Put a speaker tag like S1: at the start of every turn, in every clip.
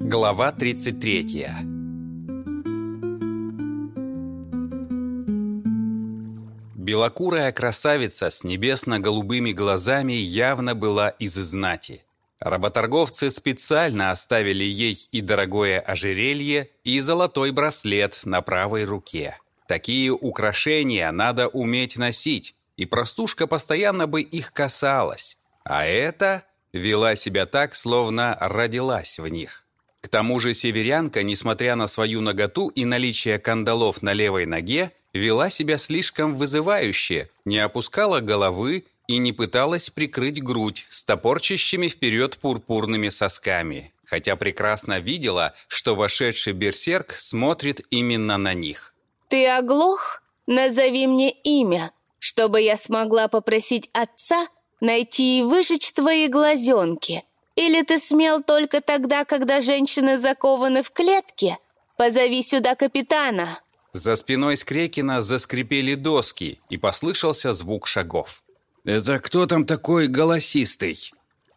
S1: Глава 33 Белокурая красавица с небесно-голубыми глазами явно была из знати. Работорговцы специально оставили ей и дорогое ожерелье, и золотой браслет на правой руке. Такие украшения надо уметь носить, и простушка постоянно бы их касалась. А эта вела себя так, словно родилась в них. К тому же северянка, несмотря на свою наготу и наличие кандалов на левой ноге, вела себя слишком вызывающе, не опускала головы и не пыталась прикрыть грудь с топорчащими вперед пурпурными сосками, хотя прекрасно видела, что вошедший берсерк смотрит именно на них.
S2: «Ты оглох? Назови мне имя, чтобы я смогла попросить отца найти и выжечь твои глазенки. Или ты смел только тогда, когда женщины закованы в клетке? Позови сюда капитана».
S1: За спиной Скрекина заскрипели доски, и послышался звук шагов.
S3: «Это кто там такой голосистый?»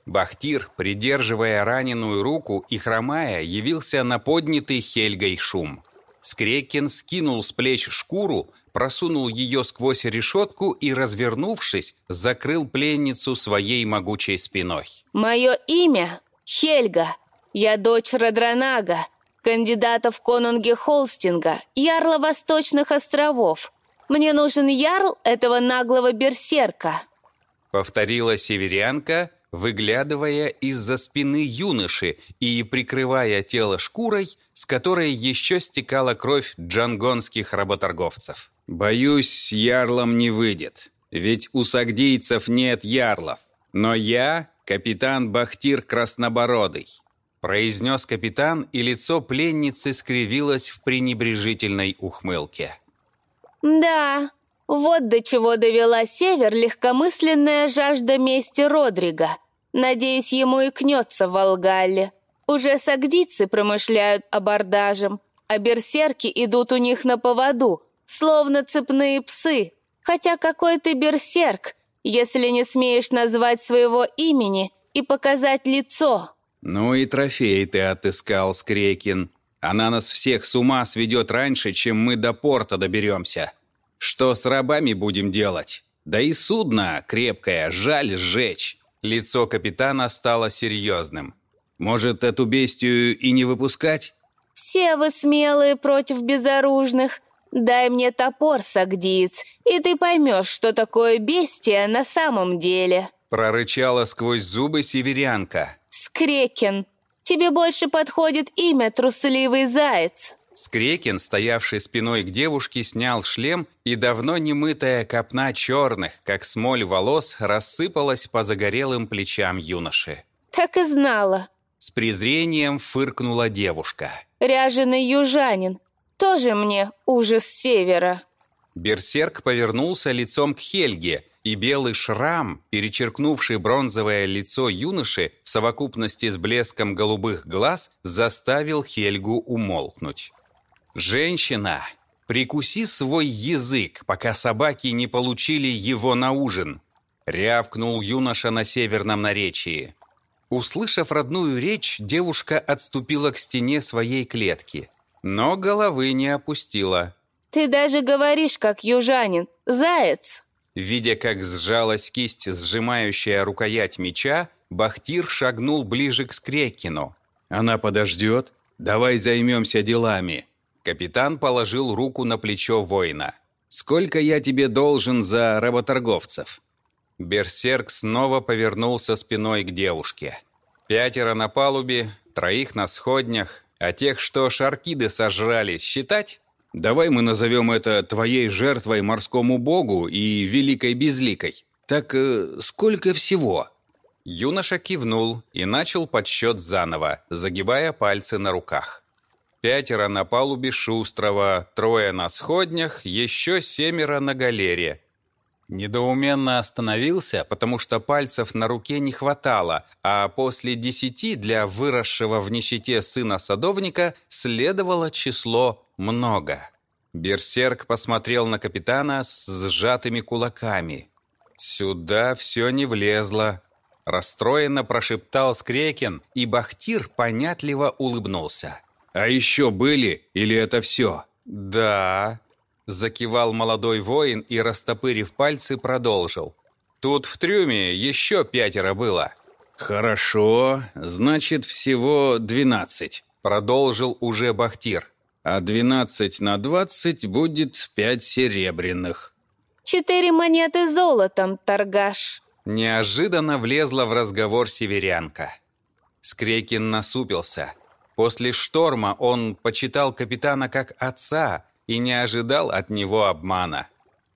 S1: Бахтир, придерживая раненую руку и хромая, явился на поднятый Хельгой шум. Скрекин скинул с плеч шкуру, просунул ее сквозь решетку и, развернувшись, закрыл пленницу своей могучей спиной.
S2: «Мое имя Хельга. Я дочь Радранага, кандидата в конунге Холстинга, ярла Восточных островов. Мне нужен ярл этого наглого берсерка».
S1: Повторила северянка, выглядывая из-за спины юноши и прикрывая тело шкурой, с которой еще стекала кровь джангонских работорговцев.
S3: «Боюсь, с ярлом не выйдет, ведь у сагдийцев нет ярлов. Но я капитан Бахтир Краснобородый»,
S1: произнес капитан, и лицо пленницы скривилось в пренебрежительной ухмылке.
S2: «Да, вот до чего довела север легкомысленная жажда мести Родрига. Надеюсь, ему и кнется в Волгалле. Уже сагдийцы промышляют абордажем, а берсерки идут у них на поводу, словно цепные псы. Хотя какой ты берсерк, если не смеешь назвать своего имени и показать лицо?»
S3: «Ну и трофей ты отыскал, Скрекин. Она нас всех с ума сведет раньше, чем мы до порта доберемся». Что с рабами будем делать? Да и судно крепкое, жаль сжечь.
S1: Лицо капитана стало серьезным.
S3: Может, эту бестию и не выпускать?
S2: Все вы смелые против безоружных. Дай мне топор, сагдиец, и ты поймешь, что такое бестия на самом деле.
S1: Прорычала сквозь зубы северянка.
S2: Скрекен, тебе больше подходит имя трусливый заяц.
S1: Скрекин, стоявший спиной к девушке, снял шлем, и давно немытая копна черных, как смоль волос, рассыпалась по загорелым плечам юноши.
S2: «Так и знала!»
S1: С презрением фыркнула девушка.
S2: «Ряженый южанин. Тоже мне ужас севера!»
S1: Берсерк повернулся лицом к Хельге, и белый шрам, перечеркнувший бронзовое лицо юноши в совокупности с блеском голубых глаз, заставил Хельгу умолкнуть. «Женщина, прикуси свой язык, пока собаки не получили его на ужин», рявкнул юноша на северном наречии. Услышав родную речь, девушка отступила к стене своей клетки, но головы не опустила.
S2: «Ты даже говоришь, как южанин, заяц!»
S1: Видя, как сжалась кисть, сжимающая рукоять меча, Бахтир шагнул ближе к Скрекину.
S3: «Она подождет? Давай займемся делами!»
S1: Капитан положил руку на плечо воина.
S3: «Сколько я тебе должен за работорговцев?»
S1: Берсерк снова повернулся спиной к девушке. Пятеро на палубе, троих на сходнях, а тех, что шаркиды сожрали, считать?
S3: Давай мы назовем это твоей жертвой морскому богу и великой безликой. Так э, сколько всего?»
S1: Юноша кивнул и начал подсчет заново, загибая пальцы на руках. Пятеро на палубе Шустрова, трое на сходнях, еще семеро на галере. Недоуменно остановился, потому что пальцев на руке не хватало, а после десяти для выросшего в нищете сына садовника следовало число «много». Берсерк посмотрел на капитана с сжатыми кулаками. «Сюда все не влезло». Расстроенно прошептал Скрекин, и Бахтир понятливо улыбнулся.
S3: «А еще были, или это все?»
S1: «Да», — закивал молодой воин и, растопырив пальцы, продолжил. «Тут в трюме еще пятеро было».
S3: «Хорошо, значит, всего двенадцать», —
S1: продолжил уже Бахтир.
S3: «А двенадцать на двадцать будет пять серебряных».
S2: «Четыре монеты золотом, торгаш»,
S1: Неожиданно влезла в разговор северянка. Скрекин насупился. После шторма он почитал капитана как отца и не ожидал от него обмана.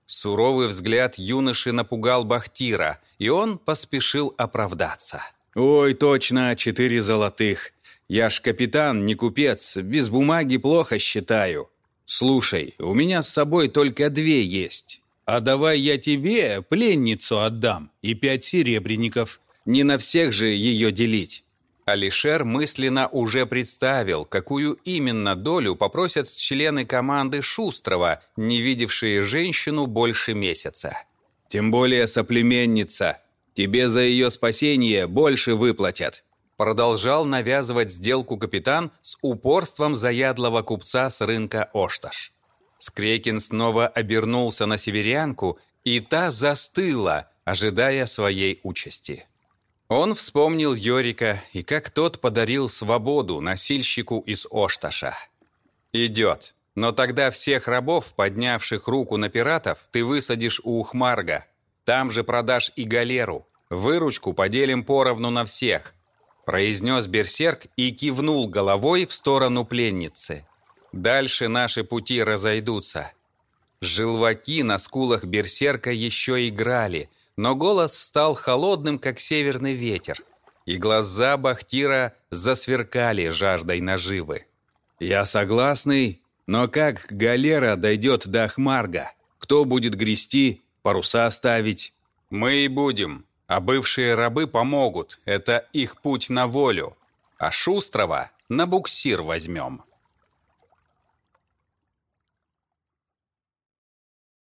S1: Суровый взгляд юноши напугал Бахтира, и он поспешил оправдаться.
S3: «Ой, точно, четыре золотых. Я ж капитан, не купец, без бумаги плохо считаю. Слушай, у меня с собой только две есть. А давай я тебе пленницу отдам и пять серебряников. Не на всех же ее делить».
S1: Алишер мысленно уже представил, какую именно долю попросят члены команды Шустрова, не видевшие женщину больше месяца.
S3: «Тем более соплеменница. Тебе за ее спасение больше выплатят».
S1: Продолжал навязывать сделку капитан с упорством заядлого купца с рынка Ошташ. Скрекин снова обернулся на северянку, и та застыла, ожидая своей участи. Он вспомнил Йорика и как тот подарил свободу носильщику из Ошташа. «Идет. Но тогда всех рабов, поднявших руку на пиратов, ты высадишь у Ухмарга. Там же продашь и галеру. Выручку поделим поровну на всех», произнес берсерк и кивнул головой в сторону пленницы. Дальше наши пути разойдутся. Желваки на скулах берсерка еще играли, но голос стал холодным, как северный ветер, и глаза Бахтира засверкали жаждой наживы.
S3: «Я согласный, но как галера дойдет до Ахмарга? Кто будет грести, паруса ставить?»
S1: «Мы и будем, а бывшие рабы помогут, это их путь на волю, а Шустрова на буксир возьмем».